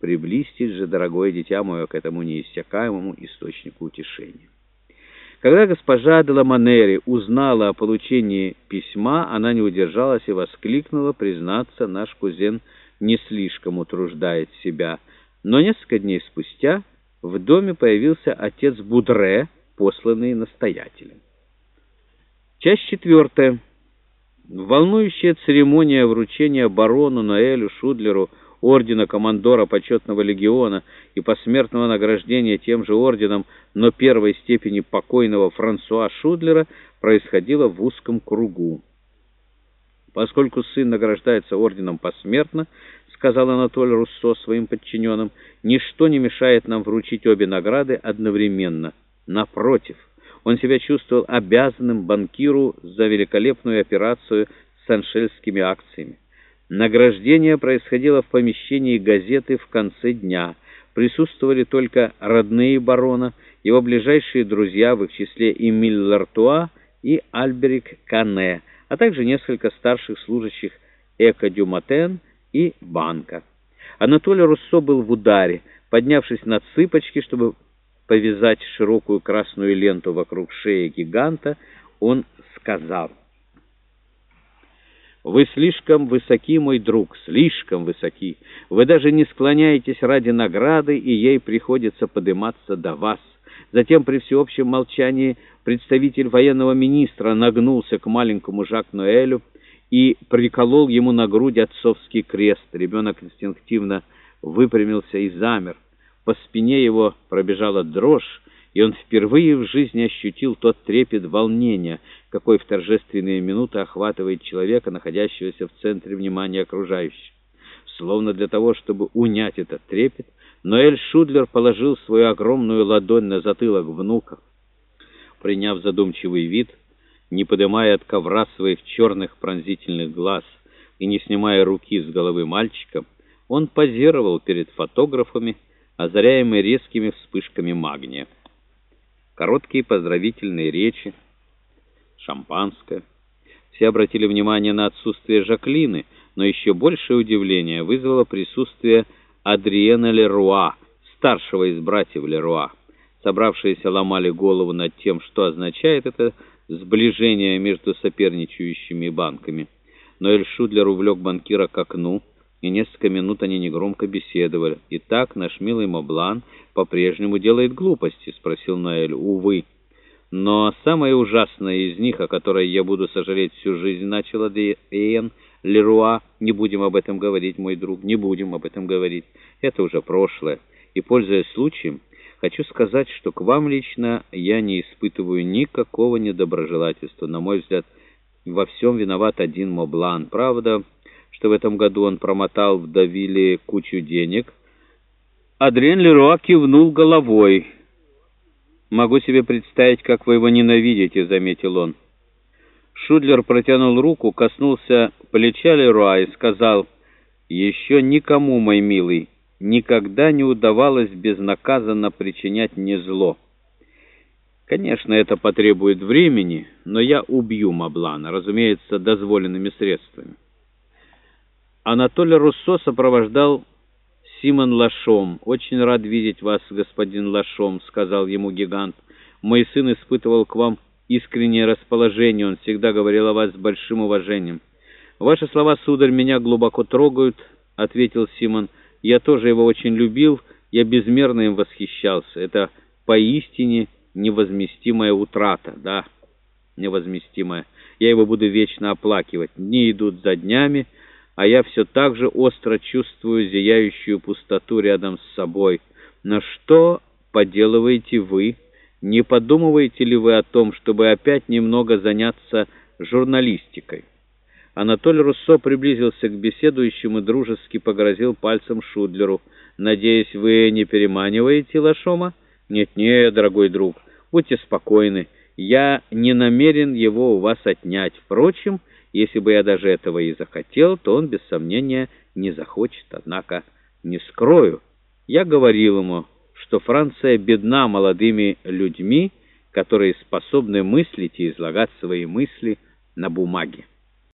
Приблизьтесь же, дорогое дитя мое, к этому неиссякаемому источнику утешения. Когда госпожа де Ламанери узнала о получении письма, она не удержалась и воскликнула, признаться, наш кузен не слишком утруждает себя. Но несколько дней спустя в доме появился отец Будре, посланный настоятелем. Часть четвертая. Волнующая церемония вручения барону Ноэлю Шудлеру ордена командора почетного легиона и посмертного награждения тем же орденом, но первой степени покойного Франсуа Шудлера происходило в узком кругу. Поскольку сын награждается орденом посмертно, сказал Анатолий Руссо своим подчиненным, ничто не мешает нам вручить обе награды одновременно. Напротив, он себя чувствовал обязанным банкиру за великолепную операцию с аншельскими акциями. Награждение происходило в помещении газеты в конце дня. Присутствовали только родные барона, его ближайшие друзья, в их числе Эмиль Лартуа и Альберик Кане, а также несколько старших служащих Эко Дюматен и банка. Анатолий Руссо был в ударе, поднявшись на цыпочки, чтобы повязать широкую красную ленту вокруг шеи гиганта, он сказал... Вы слишком высоки, мой друг, слишком высоки. Вы даже не склоняетесь ради награды, и ей приходится подниматься до вас. Затем при всеобщем молчании представитель военного министра нагнулся к маленькому Жак-Ноэлю и приколол ему на грудь отцовский крест. Ребенок инстинктивно выпрямился и замер. По спине его пробежала дрожь, и он впервые в жизни ощутил тот трепет волнения, какой в торжественные минуты охватывает человека, находящегося в центре внимания окружающих. Словно для того, чтобы унять этот трепет, Ноэль Шудлер положил свою огромную ладонь на затылок внука. Приняв задумчивый вид, не поднимая от ковра своих черных пронзительных глаз и не снимая руки с головы мальчика, он позировал перед фотографами, озаряемый резкими вспышками магния. Короткие поздравительные речи, шампанское. Все обратили внимание на отсутствие Жаклины, но еще большее удивление вызвало присутствие Адриена Леруа, старшего из братьев Леруа. Собравшиеся ломали голову над тем, что означает это сближение между соперничающими банками. Но Эль Шудлер увлек банкира к окну, и несколько минут они негромко беседовали. «Итак, наш милый Моблан по-прежнему делает глупости?» — спросил Ноэль. «Увы». Но самое ужасное из них, о которой я буду сожалеть всю жизнь, начала Диэн Леруа. Не будем об этом говорить, мой друг, не будем об этом говорить. Это уже прошлое. И, пользуясь случаем, хочу сказать, что к вам лично я не испытываю никакого недоброжелательства. На мой взгляд, во всем виноват один Моблан. Правда, что в этом году он промотал в Давиле кучу денег. Адриен Леруа кивнул головой. «Могу себе представить, как вы его ненавидите», — заметил он. Шудлер протянул руку, коснулся плеча Леруа и сказал, «Еще никому, мой милый, никогда не удавалось безнаказанно причинять мне зло. Конечно, это потребует времени, но я убью Маблана, разумеется, дозволенными средствами». Анатолий Руссо сопровождал Симон Лашом. «Очень рад видеть вас, господин Лашом», — сказал ему гигант. «Мой сын испытывал к вам искреннее расположение, он всегда говорил о вас с большим уважением». «Ваши слова, сударь, меня глубоко трогают», — ответил Симон. «Я тоже его очень любил, я безмерно им восхищался. Это поистине невозместимая утрата, да, невозместимая. Я его буду вечно оплакивать. Дни идут за днями» а я все так же остро чувствую зияющую пустоту рядом с собой. Но что поделываете вы? Не подумываете ли вы о том, чтобы опять немного заняться журналистикой? Анатолий Руссо приблизился к беседующему и дружески погрозил пальцем Шудлеру. «Надеюсь, вы не переманиваете Лашома?» «Нет-нет, дорогой друг, будьте спокойны. Я не намерен его у вас отнять. Впрочем, если бы я даже этого и захотел, то он, без сомнения, не захочет. Однако, не скрою, я говорил ему, что Франция бедна молодыми людьми, которые способны мыслить и излагать свои мысли на бумаге.